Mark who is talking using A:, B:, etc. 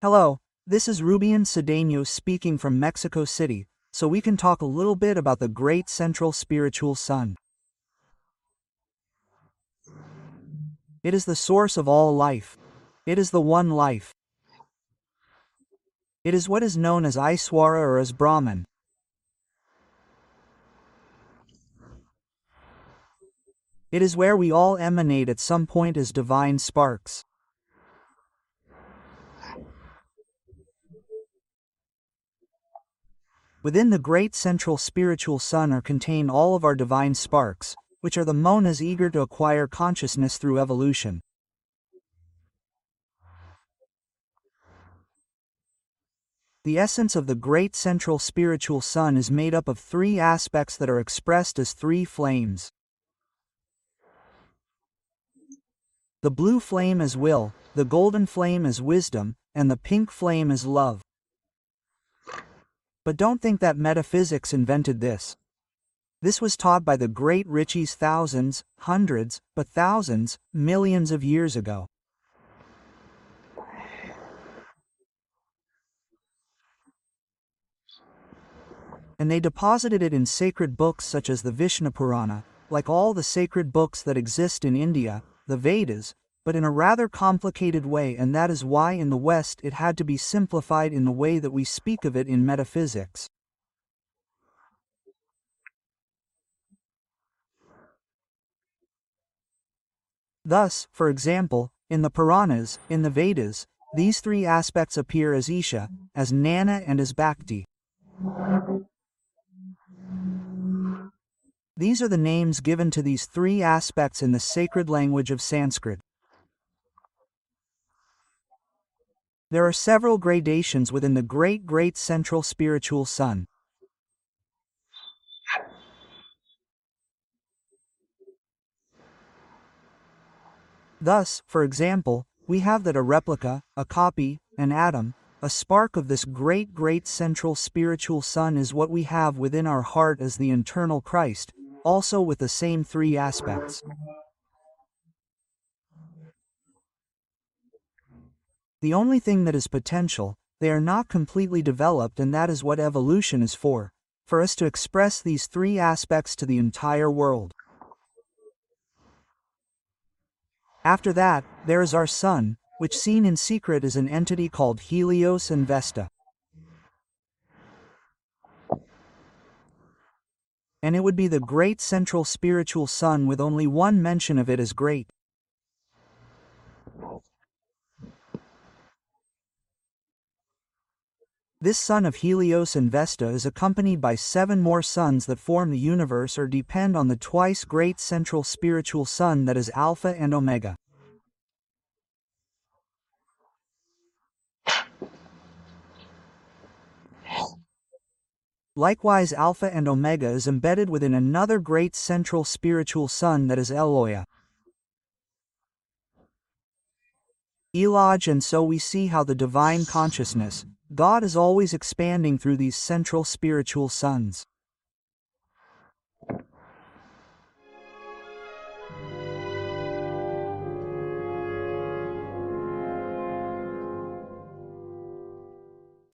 A: Hello, this is Rubén Cedeño speaking from Mexico City, so we can talk a little bit about the great central spiritual sun. It is the source of all life. It is the one life. It is what is known as Iswara or as Brahman. It is where we all emanate at some point as divine sparks. Within the great central spiritual sun are contained all of our divine sparks, which are the monads eager to acquire consciousness through evolution. The essence of the great central spiritual sun is made up of three aspects that are expressed as three flames. The blue flame is will, the golden flame is wisdom, and the pink flame is love. But don't think that metaphysics invented this. This was taught by the great rishis thousands, hundreds, but thousands, millions of years ago. And they deposited it in sacred books such as the Vishnu Purana, like all the sacred books that exist in India, the Vedas, but in a rather complicated way and that is why in the West it had to be simplified in the way that we speak of it in metaphysics. Thus, for example, in the Puranas, in the Vedas, these three aspects appear as Isha, as Jnana and as Bhakti. These are the names given to these three aspects in the sacred language of Sanskrit. There are several gradations within the great great central spiritual sun. Thus, for example, we have that a replica, a copy, an atom, a spark of this great great central spiritual sun is what we have within our heart as the internal Christ, also with the same three aspects. The only thing that is potential, they are not completely developed and that is what evolution is for, for us to express these three aspects to the entire world. After that, there is our sun, which seen in secret is an entity called Helios and Vesta. And it would be the great central spiritual sun with only one mention of it as great. This sun of Helios and Vesta is accompanied by seven more suns that form the universe or depend on the twice great central spiritual sun that is Alpha and Omega. Likewise Alpha and Omega is embedded within another great central spiritual sun that is Eloia. Eloj and so we see how the divine consciousness, God is always expanding through these central spiritual suns.